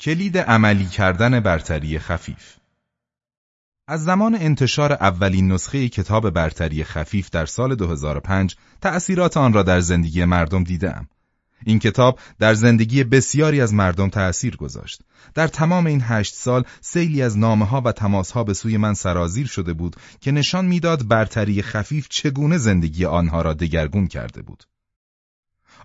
کلید عملی کردن برتری خفیف از زمان انتشار اولین نسخه کتاب برتری خفیف در سال 2005 تأثیرات آن را در زندگی مردم دیدم. این کتاب در زندگی بسیاری از مردم تأثیر گذاشت. در تمام این هشت سال سیلی از نامه ها و تماس ها به سوی من سرازیر شده بود که نشان می‌داد برتری خفیف چگونه زندگی آنها را دگرگون کرده بود.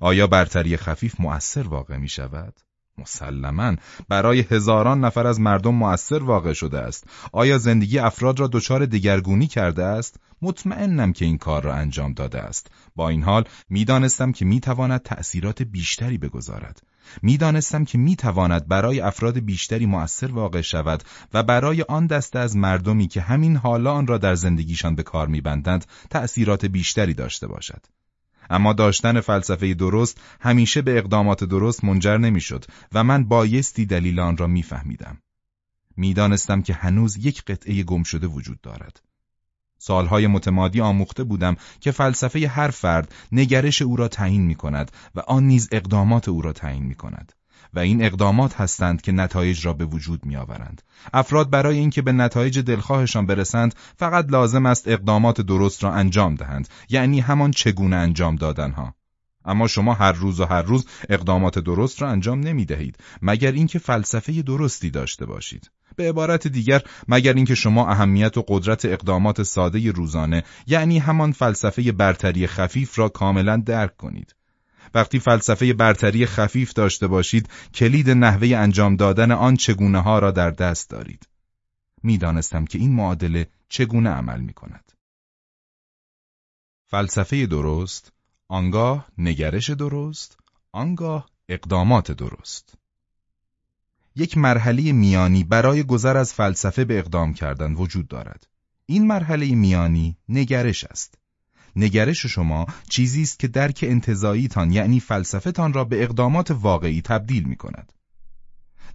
آیا برتری خفیف مؤثر واقع می شود؟ مسلما. برای هزاران نفر از مردم مؤثر واقع شده است. آیا زندگی افراد را دچار دگرگونی کرده است؟ مطمئنم که این کار را انجام داده است. با این حال می‌دانستم که می‌تواند تأثیرات بیشتری بگذارد. می‌دانستم که می‌تواند برای افراد بیشتری مؤثر واقع شود و برای آن دسته از مردمی که همین حالا آن را در زندگیشان به کار میبندند تأثیرات بیشتری داشته باشد. اما داشتن فلسفه درست همیشه به اقدامات درست منجر نمی‌شد و من بایستی دلیل آن را میفهمیدم. می‌دانستم که هنوز یک قطعه گم شده وجود دارد. سالهای متمادی آموخته بودم که فلسفه هر فرد نگرش او را تعیین می کند و آن نیز اقدامات او را تعیین می کند. و این اقدامات هستند که نتایج را به وجود می آورند. افراد برای اینکه به نتایج دلخواهشان برسند فقط لازم است اقدامات درست را انجام دهند یعنی همان چگونه انجام دادنها. اما شما هر روز و هر روز اقدامات درست را انجام نمی دهید مگر اینکه فلسفه درستی داشته باشید. به عبارت دیگر مگر اینکه شما اهمیت و قدرت اقدامات ساده روزانه یعنی همان فلسفه برتری خفیف را کاملا درک کنید. وقتی فلسفه برتری خفیف داشته باشید کلید نحوه انجام دادن آن چگونه ها را در دست دارید. می‌دانستم که این معادله چگونه عمل می کند. فلسفه درست، آنگاه نگرش درست، آنگاه اقدامات درست. یک مرحله میانی برای گذر از فلسفه به اقدام کردن وجود دارد. این مرحله میانی نگرش است. نگرش شما چیزی است که درک انتظاییتان یعنی فلسفهتان را به اقدامات واقعی تبدیل می کند.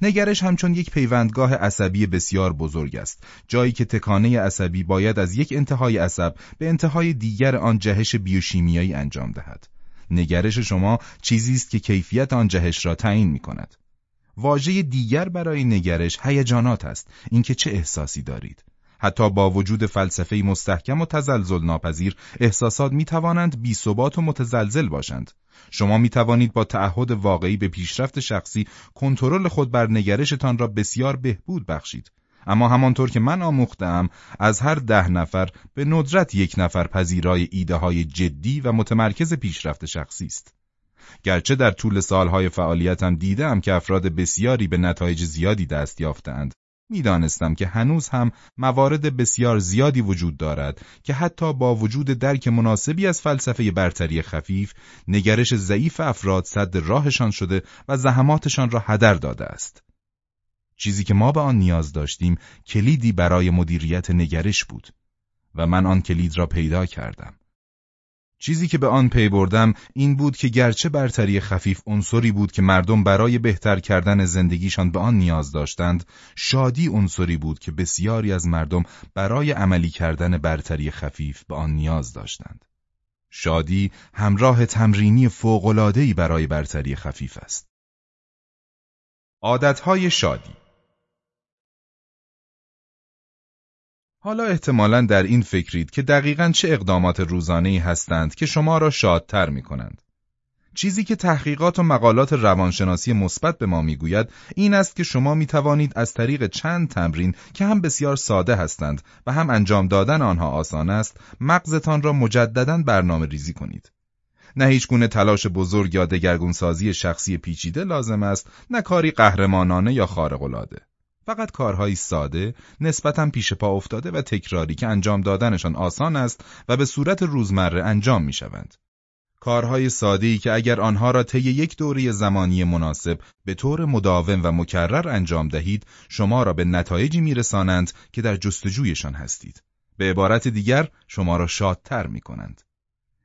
نگرش همچون یک پیوندگاه عصبی بسیار بزرگ است جایی که تکانه عصبی باید از یک انتهای عصب به انتهای دیگر آن جهش بیوشیمیایی انجام دهد. نگرش شما چیزی است که کیفیت آن جهش را تعیین می کند واژه دیگر برای نگرش هیجانات است. اینکه چه احساسی دارید؟ حتی با وجود فلسفه مستحکم و تزلزل ناپذیر احساسات می توانند بی ثبات و متزلزل باشند. شما می توانید با تعهد واقعی به پیشرفت شخصی کنترل خود بر نگرشتان را بسیار بهبود بخشید. اما همانطور که من آموختم از هر ده نفر به ندرت یک نفر پذیرای ایده های جدی و متمرکز پیشرفت شخصی است. گرچه در طول سالهای فعالیتم دیدم که افراد بسیاری به نتایج زیادی دست یافتند می‌دانستم که هنوز هم موارد بسیار زیادی وجود دارد که حتی با وجود درک مناسبی از فلسفه برتری خفیف نگرش ضعیف افراد صد راهشان شده و زحماتشان را هدر داده است. چیزی که ما به آن نیاز داشتیم کلیدی برای مدیریت نگرش بود و من آن کلید را پیدا کردم. چیزی که به آن پی بردم این بود که گرچه برتری خفیف عنصری بود که مردم برای بهتر کردن زندگیشان به آن نیاز داشتند، شادی عنصری بود که بسیاری از مردم برای عملی کردن برتری خفیف به آن نیاز داشتند. شادی همراه تمرینی فوق‌العاده‌ای برای برتری خفیف است. عادتهای شادی حالا احتمالا در این فکرید که دقیقا چه اقدامات روزانه هستند که شما را شادتر می کنند. چیزی که تحقیقات و مقالات روانشناسی مثبت به ما می‌گوید این است که شما می توانید از طریق چند تمرین که هم بسیار ساده هستند و هم انجام دادن آنها آسان است مغزتان را مجددا برنامه ریزی کنید. نه هیچ گونه تلاش بزرگ یا دگرگونسازی شخصی پیچیده لازم است نه کاری قهرمانانه یا خارق‌العاده. فقط کارهایی ساده، نسبتا پیش پا افتاده و تکراری که انجام دادنشان آسان است و به صورت روزمره انجام می شوند. کارهای ساده‌ای که اگر آنها را طی یک دوره زمانی مناسب به طور مداوم و مکرر انجام دهید، شما را به نتایجی میرسانند که در جستجویشان هستید. به عبارت دیگر، شما را شادتر می کنند.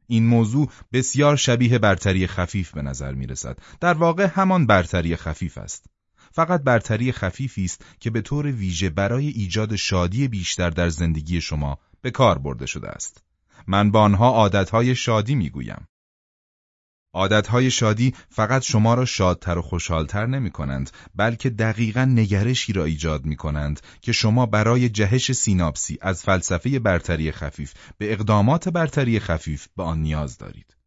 این موضوع بسیار شبیه برتری خفیف به نظر می رسد. در واقع همان برتری خفیف است. فقط برتری خفیفی است که به طور ویژه برای ایجاد شادی بیشتر در زندگی شما به کار برده شده است. من با آنها عادتهای شادی می‌گویم. عادتهای شادی فقط شما را شادتر و خوشحالتر نمی کنند بلکه دقیقا نگرشی را ایجاد می کنند که شما برای جهش سیناپسی از فلسفه برتری خفیف به اقدامات برتری خفیف به آن نیاز دارید.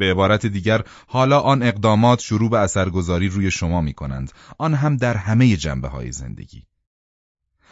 به عبارت دیگر حالا آن اقدامات شروع به اثرگذاری روی شما می کنند آن هم در همه جنبه های زندگی.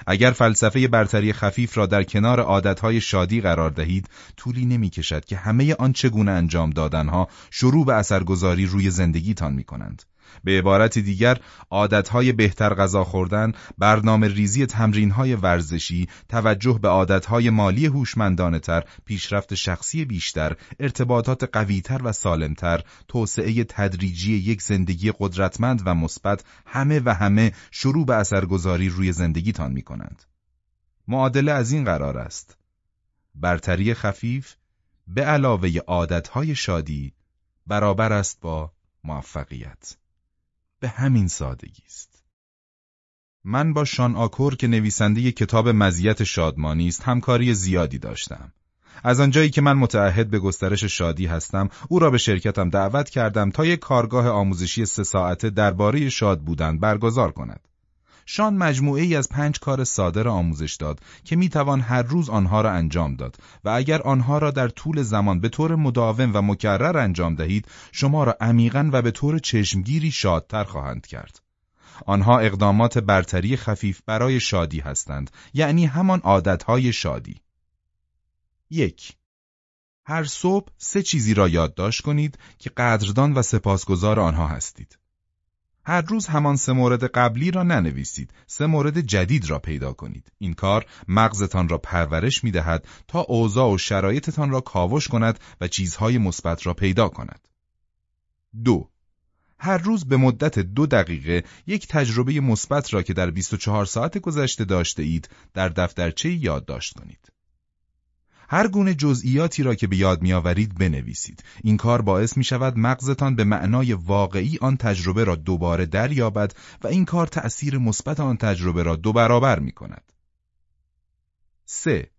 اگر فلسفه برتری خفیف را در کنار عادتهای شادی قرار دهید طولی نمی کشد که همه آن چگونه انجام دادنها شروع به اثرگذاری روی زندگیتان می کنند. به عبارت دیگر عادتهای بهتر غذا خوردن، برنامه ریزی تمرینهای ورزشی، توجه به عادتهای مالی هوشمندانه تر، پیشرفت شخصی بیشتر، ارتباطات قویتر و سالمتر، توسعه تدریجی یک زندگی قدرتمند و مثبت همه و همه شروع به اثرگذاری روی زندگیتان می کنند. معادله از این قرار است. برتری خفیف به علاوه عادتهای شادی برابر است با موفقیت. به همین سادگی است. من با شان آکور که نویسنده کتاب مزیت شادمانی است همکاری زیادی داشتم. از آنجایی که من متعهد به گسترش شادی هستم، او را به شرکتم دعوت کردم تا یک کارگاه آموزشی سه ساعته درباره شاد بودن برگزار کند. شان مجموعه ای از پنج کار ساده را آموزش داد که می توان هر روز آنها را انجام داد و اگر آنها را در طول زمان به طور مداوم و مکرر انجام دهید شما را عمیقا و به طور چشمگیری شادتر خواهند کرد. آنها اقدامات برتری خفیف برای شادی هستند یعنی همان عادتهای شادی. یک هر صبح سه چیزی را یادداشت کنید که قدردان و سپاسگزار آنها هستید. هر روز همان سه مورد قبلی را ننویسید، سه مورد جدید را پیدا کنید. این کار مغزتان را پرورش می دهد تا اوضاع و شرایطتان را کاوش کند و چیزهای مثبت را پیدا کند. دو هر روز به مدت دو دقیقه یک تجربه مثبت را که در 24 ساعت گذشته داشته اید در دفترچه یادداشت کنید. هر گونه جزئیاتی را که به یاد میآورید بنویسید. این کار باعث می شود مغزتان به معنای واقعی آن تجربه را دوباره دریابد و این کار تأثیر مثبت آن تجربه را دو برابر می کند. 3.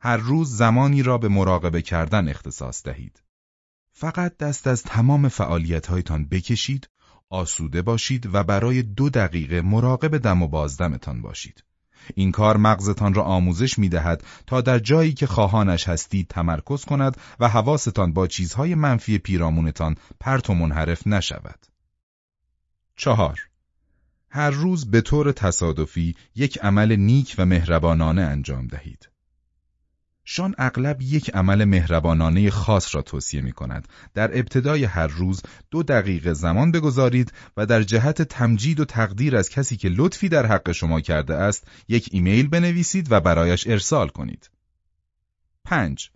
هر روز زمانی را به مراقبه کردن اختصاص دهید. فقط دست از تمام فعالیتهایتان بکشید، آسوده باشید و برای دو دقیقه مراقب دم و بازدمتان باشید. این کار مغزتان را آموزش می دهد تا در جایی که خواهانش هستید تمرکز کند و حواستان با چیزهای منفی پیرامونتان پرت و منحرف نشود. چهار هر روز به طور تصادفی یک عمل نیک و مهربانانه انجام دهید. شان اغلب یک عمل مهربانانه خاص را توصیه می کند. در ابتدای هر روز دو دقیقه زمان بگذارید و در جهت تمجید و تقدیر از کسی که لطفی در حق شما کرده است یک ایمیل بنویسید و برایش ارسال کنید. 5.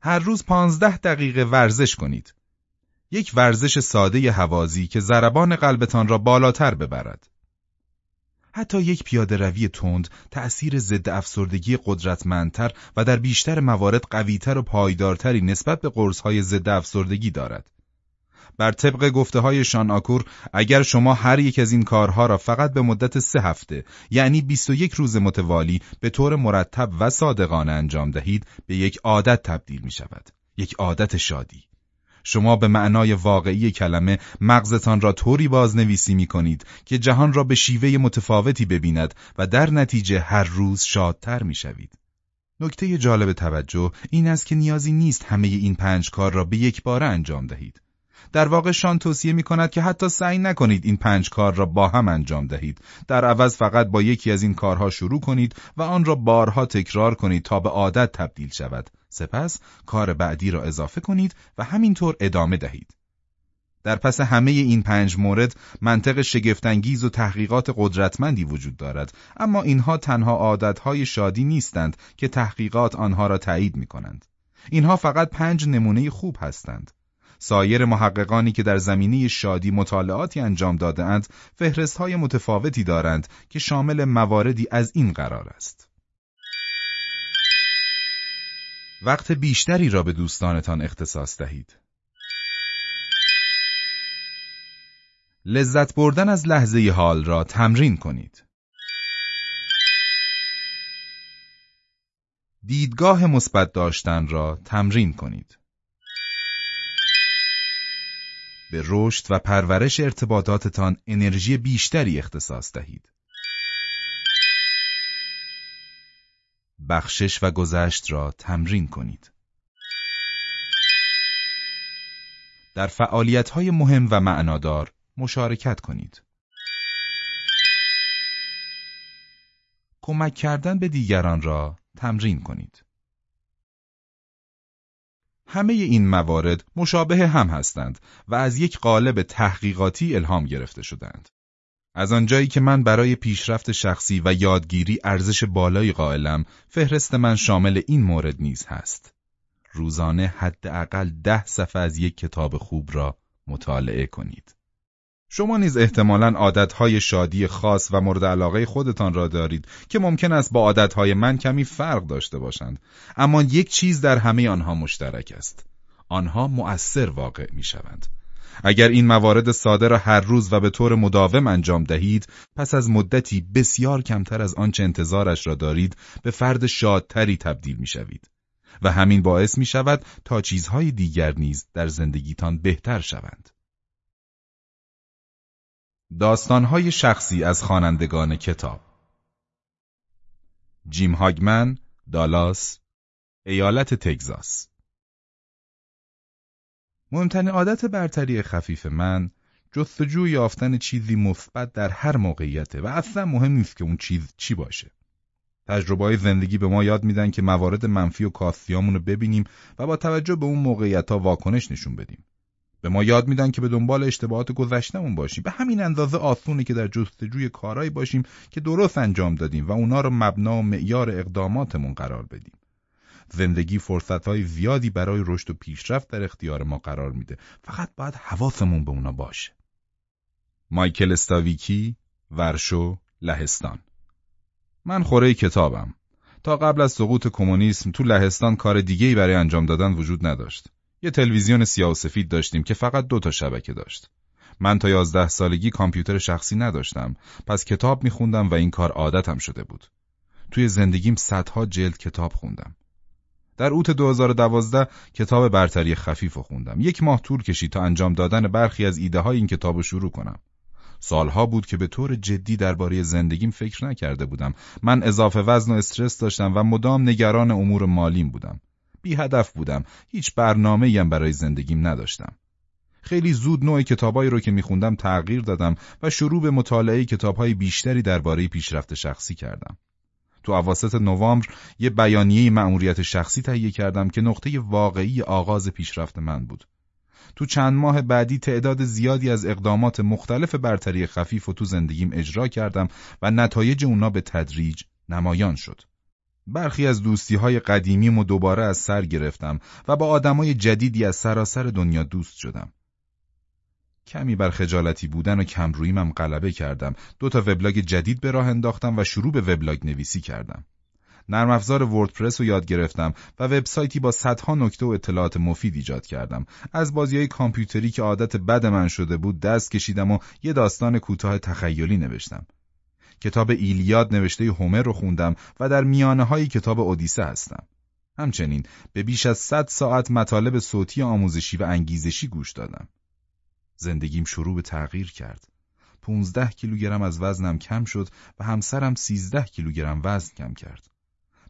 هر روز پانزده دقیقه ورزش کنید. یک ورزش ساده هوازی که ضربان قلبتان را بالاتر ببرد. حتی یک پیاده روی تند تأثیر ضد افسردگی قدرتمندتر و در بیشتر موارد قویتر و پایدارتری نسبت به قرصهای ضد افسردگی دارد. بر طبق گفته های شان آکور اگر شما هر یک از این کارها را فقط به مدت سه هفته یعنی 21 روز متوالی به طور مرتب و صادقانه انجام دهید به یک عادت تبدیل می شود. یک عادت شادی. شما به معنای واقعی کلمه مغزتان را طوری بازنویسی می کنید که جهان را به شیوه متفاوتی ببیند و در نتیجه هر روز شادتر می شوید. نکته جالب توجه این است که نیازی نیست همه این پنج کار را به یک بار انجام دهید. در واقع شان توصیه می کند که حتی سعی نکنید این پنج کار را با هم انجام دهید. در عوض فقط با یکی از این کارها شروع کنید و آن را بارها تکرار کنید تا به عادت تبدیل شود. سپس کار بعدی را اضافه کنید و همینطور ادامه دهید. در پس همه این پنج مورد منطق شگفتانگیز و تحقیقات قدرتمندی وجود دارد اما اینها تنها عادتهای شادی نیستند که تحقیقات آنها را تایید می کنند. اینها فقط پنج نمونه خوب هستند. سایر محققانی که در زمینه شادی مطالعاتی انجام دادهاند فهرست های متفاوتی دارند که شامل مواردی از این قرار است. وقت بیشتری را به دوستانتان اختصاص دهید. لذت بردن از لحظه حال را تمرین کنید. دیدگاه مثبت داشتن را تمرین کنید. به رشد و پرورش ارتباطاتتان انرژی بیشتری اختصاص دهید. بخشش و گذشت را تمرین کنید. در فعالیت‌های مهم و معنادار مشارکت کنید. کمک کردن به دیگران را تمرین کنید. همه این موارد مشابه هم هستند و از یک قالب تحقیقاتی الهام گرفته شدند. از آنجایی که من برای پیشرفت شخصی و یادگیری ارزش بالایی قائلم، فهرست من شامل این مورد نیز هست. روزانه حداقل ده صفحه از یک کتاب خوب را مطالعه کنید. شما نیز احتمالاً عادتهای شادی خاص و مورد علاقه خودتان را دارید که ممکن است با عادتهای من کمی فرق داشته باشند. اما یک چیز در همه آنها مشترک است. آنها مؤثر واقع می شوند. اگر این موارد ساده را هر روز و به طور مداوم انجام دهید پس از مدتی بسیار کمتر از آنچه انتظارش را دارید به فرد شادتری تبدیل می شوید. و همین باعث می شود تا چیزهای دیگر نیز در زندگیتان بهتر شوند. داستانهای شخصی از خوانندگان کتاب جیم هاگمن، دالاس، ایالت تگزاس مهمترین عادت برتری خفیف من جستجو یافتن چیزی مثبت در هر موقعیته و اصلا مهم نیست که اون چیز چی باشه. تجربه زندگی به ما یاد میدن که موارد منفی و کاستیامون رو ببینیم و با توجه به اون موقعیت ها واکنش نشون بدیم. به ما یاد میدن که به دنبال اشتباهات گذشتهمون باشیم. به همین اندازه آسونه که در جستجوی کارهایی باشیم که درست انجام دادیم و اونا رو مبنا و معیار اقداماتمون قرار بدیم. زندگی فرصتهای زیادی برای رشد و پیشرفت در اختیار ما قرار میده. فقط باید حواسمون به اونا باشه. مایکل استاویکی ورشو لهستان. من خوره کتابم. تا قبل از سقوط کمونیسم تو لهستان کار دیگه‌ای برای انجام دادن وجود نداشت. یه تلویزیون سیاه و سفید داشتیم که فقط دو تا شبکه داشت. من تا یازده سالگی کامپیوتر شخصی نداشتم پس کتاب میخوندم و این کار عادتم شده بود. توی زندگیم صدها جلد کتاب خوندم. در اوت 2012 کتاب برتری خفیف خوندم. یک ماه طول کشید تا انجام دادن برخی از ایده های این کتاب شروع کنم. سالها بود که به طور جدی درباره زندگیم فکر نکرده بودم. من اضافه وزن و استرس داشتم و مدام نگران امور مالیم بودم. بی هدف بودم. هیچ برنامه هم برای زندگیم نداشتم. خیلی زود نوع کتابایی رو که میخوندم تغییر دادم و شروع به مطالعه کتابهای بیشتری درباره پیشرفت شخصی کردم. تو اواسط نوامبر یه بیانیه مأموریت شخصی تهیه کردم که نقطه واقعی آغاز پیشرفت من بود. تو چند ماه بعدی تعداد زیادی از اقدامات مختلف برتری خفیف و تو زندگیم اجرا کردم و نتایج اونا به تدریج نمایان شد. برخی از دوستی های قدیمیم و دوباره از سر گرفتم و با آدمای جدیدی از سراسر دنیا دوست شدم. کمی بر خجالتی بودن و کمرویمم غلبه کردم. دو تا وبلاگ جدید به راه انداختم و شروع به وبلاگ نویسی کردم. نرم افزار وردپرس رو یاد گرفتم و وبسایتی با صدها نکته و اطلاعات مفید ایجاد کردم. از بازی های کامپیوتری که عادت بد من شده بود دست کشیدم و یه داستان کوتاه تخیلی نوشتم. کتاب ایلیاد نوشته هومر رو خوندم و در میانه های کتاب اودیسه هستم. همچنین به بیش از صد ساعت مطالب صوتی آموزشی و انگیزشی گوش دادم. زندگیم شروع به تغییر کرد. 15 کیلوگرم از وزنم کم شد و همسرم 13 کیلوگرم وزن کم کرد.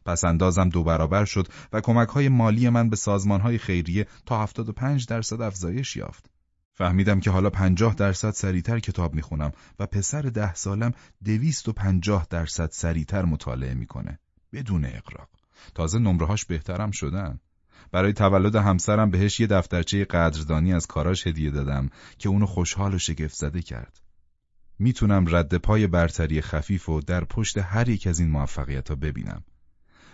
پس اندازم دو برابر شد و کمک های مالی من به سازمان های خیریه تا 75 درصد افزایش یافت. فهمیدم که حالا پنجاه درصد سریعتر کتاب می‌خونم و پسر ده سالم دویست و پنجاه درصد سریعتر مطالعه می‌کنه. بدون اقراق. تازه نمرهاش بهترم شدن. برای تولد همسرم بهش یه دفترچه قدردانی از کاراش هدیه دادم که اونو خوشحال و شگفت زده کرد. می‌تونم رد پای برتری خفیف و در پشت هر یک از این موفقیت ها ببینم.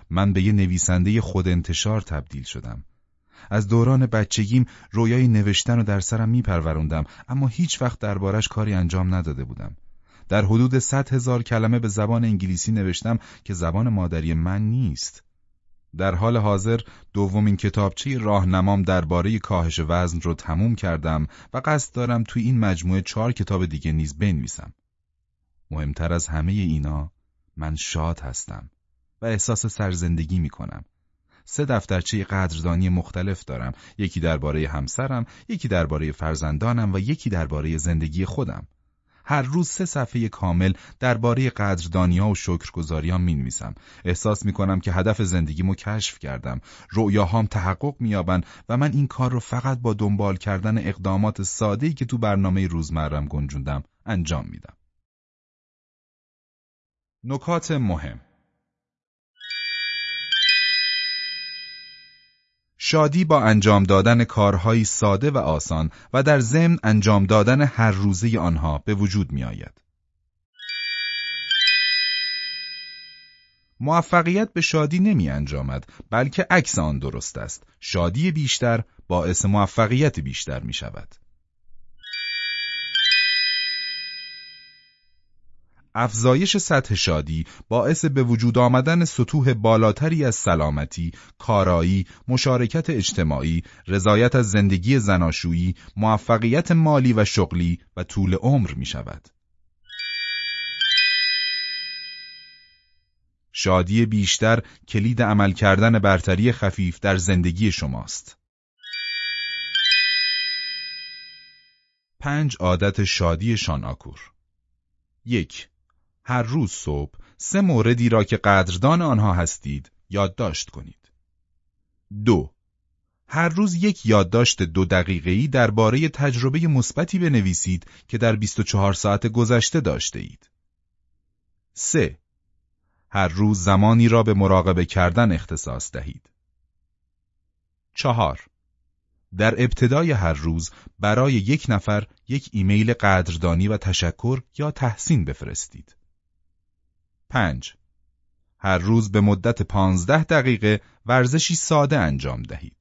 من به یه نویسنده خود انتشار تبدیل شدم. از دوران بچگیم رویای نوشتن رو در سرم میپروروندم اما هیچ وقت دربارش کاری انجام نداده بودم. در حدود صد هزار کلمه به زبان انگلیسی نوشتم که زبان مادری من نیست. در حال حاضر دومین کتابچه راهنمام درباره کاهش وزن رو تموم کردم و قصد دارم توی این مجموعه چهار کتاب دیگه نیز بنویسم. مهمتر از همه اینا من شاد هستم و احساس سرزندگی می کنم. سه دفترچه قدردانی مختلف دارم یکی درباره همسرم یکی درباره فرزندانم و یکی درباره زندگی خودم هر روز سه صفحه کامل درباره قدردانیا و شکرگزاریام می‌نویسم. احساس می‌کنم که هدف زندگیمو کشف کردم. رؤیاهام تحقق مییابند و من این کار رو فقط با دنبال کردن اقدامات ساده‌ای که تو برنامه روزمرم گنجوندم انجام میدم. نکات مهم شادی با انجام دادن کارهایی ساده و آسان و در ضمن انجام دادن هر روزه آنها به وجود می آید. موفقیت به شادی نمی انجامد بلکه عکس آن درست است. شادی بیشتر باعث موفقیت بیشتر می شود. افزایش سطح شادی باعث به وجود آمدن سطوح بالاتری از سلامتی، کارایی، مشارکت اجتماعی، رضایت از زندگی زناشویی، موفقیت مالی و شغلی و طول عمر می شود. شادی بیشتر کلید عمل کردن برتری خفیف در زندگی شماست. پنج عادت شادی شاناکور یک هر روز صبح سه موردی را که قدردان آنها هستید یادداشت کنید. دو هر روز یک یادداشت دو دقیقه‌ای درباره تجربه مثبتی بنویسید که در 24 ساعت گذشته داشته اید. 3. هر روز زمانی را به مراقبه کردن اختصاص دهید. چهار در ابتدای هر روز برای یک نفر یک ایمیل قدردانی و تشکر یا تحسین بفرستید. 5. هر روز به مدت پانزده دقیقه ورزشی ساده انجام دهید.